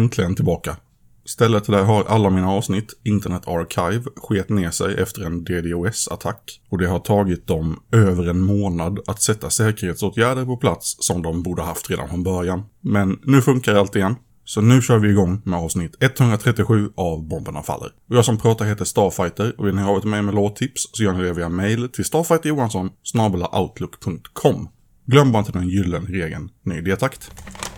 Äntligen tillbaka. Stället där har alla mina avsnitt, Internet Archive, sket ner sig efter en DDoS-attack. Och det har tagit dem över en månad att sätta säkerhetsåtgärder på plats som de borde haft redan från början. Men nu funkar allt igen. Så nu kör vi igång med avsnitt 137 av Bomberna Faller. Och jag som pratar heter Starfighter och vill ni ha ett med med låttips så gör ni det via mail till starfighterjohansson outlook.com. Glöm bara inte den gyllene regeln, ny idétakt. takt.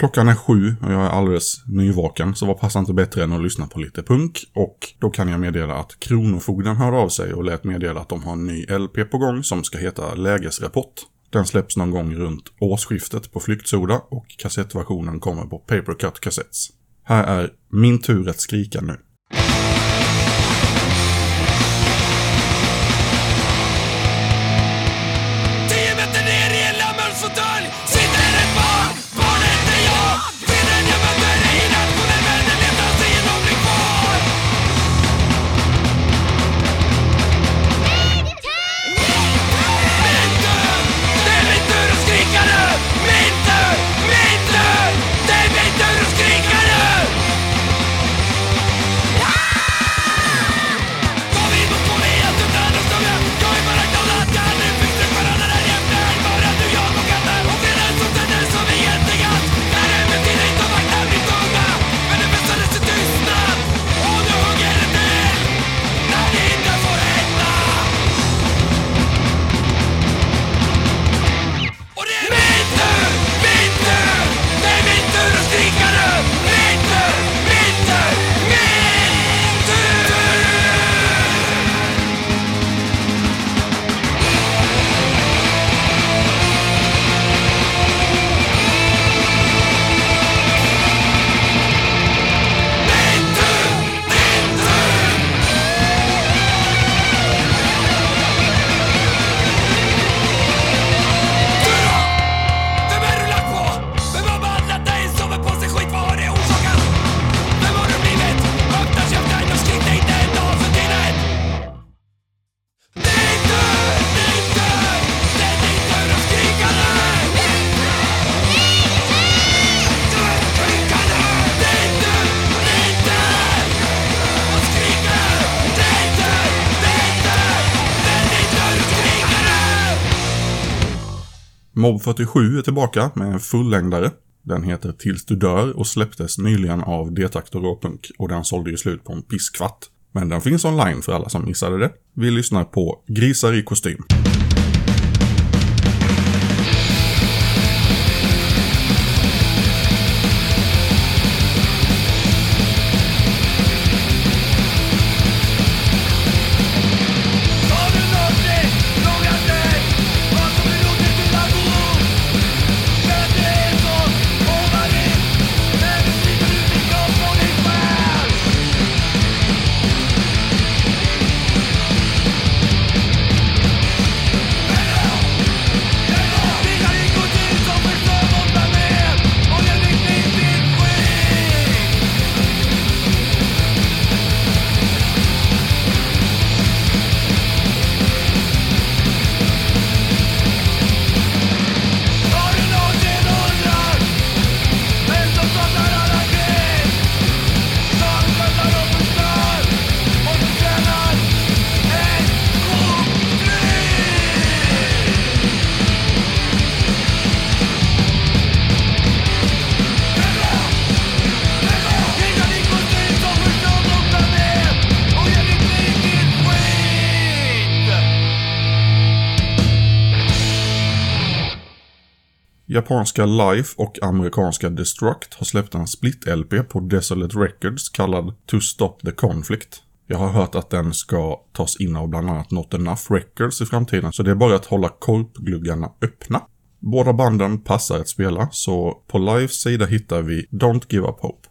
Klockan är sju och jag är alldeles nyvaken, så vad passar inte bättre än att lyssna på lite punk? Och då kan jag meddela att Kronofogden hörde av sig och lät meddela att de har en ny LP på gång som ska heta Lägesrapport. Den släpps någon gång runt årsskiftet på Flyktsoda och kassettversionen kommer på Papercut Cassettes. Här är Min tur att skrika nu. Mob 47 är tillbaka med en fullängdare. Den heter Tills du dör och släpptes nyligen av D-takt och råpunk och den sålde ju slut på en pisskvatt. Men den finns online för alla som missade det. Vi lyssnar på Grisar i kostym. Japanska Life och amerikanska Destruct har släppt en split-LP på Desolate Records kallad To Stop the Conflict. Jag har hört att den ska tas in av bland annat Not Enough Records i framtiden, så det är bara att hålla korpgluggarna öppna. Båda banden passar att spela, så på Lives sida hittar vi Don't Give Up Hope.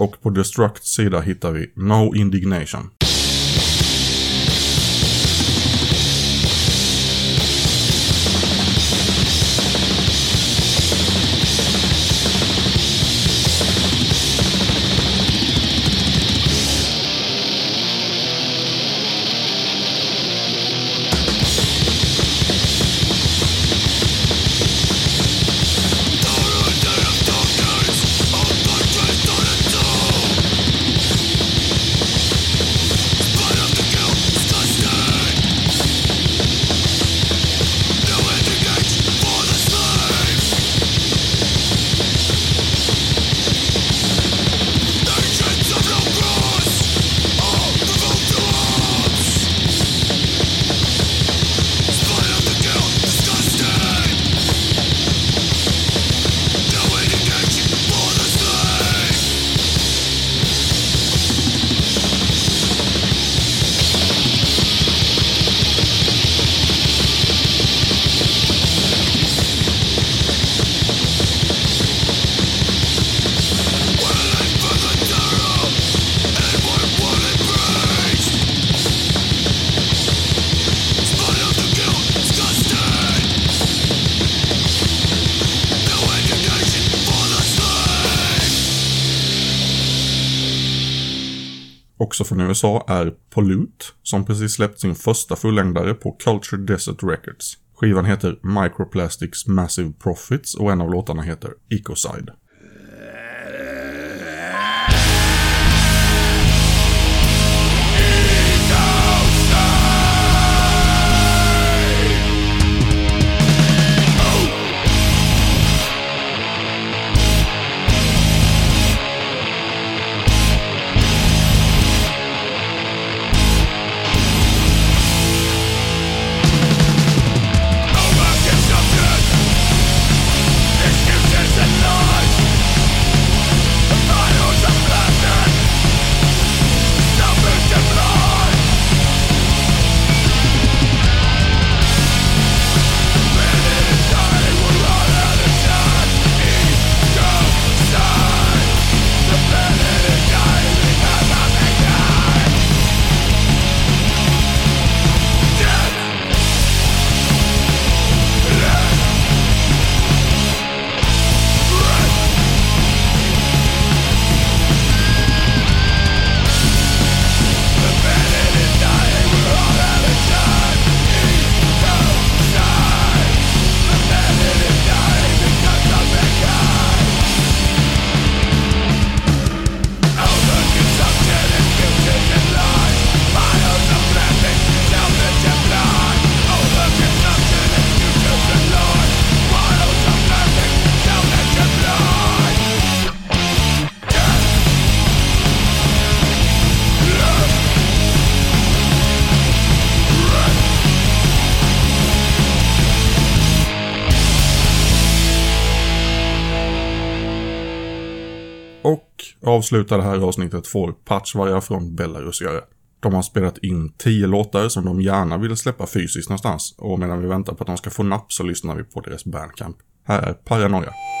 Och på Destructs sida hittar vi No Indignation. Också från USA är Pollute, som precis släppt sin första fullängdare på Culture Desert Records. Skivan heter Microplastics Massive Profits och en av låtarna heter Ecocide. Avslutar det här avsnittet får Patchvarga från Belarus göra. De har spelat in 10 låtar som de gärna vill släppa fysiskt någonstans och medan vi väntar på att de ska få napp så lyssnar vi på deras bandcamp. Här är Paranoia. Paranoia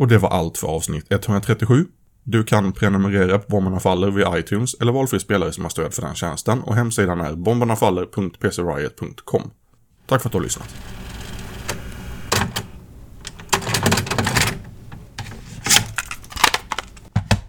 Och det var allt för avsnitt 137. Du kan prenumerera på Bomberna Faller via iTunes eller valfri spelare som har stöd för den tjänsten och hemsidan är bombernafaller.pcriot.com. Tack för att du har lyssnat.